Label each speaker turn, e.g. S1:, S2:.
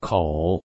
S1: 口。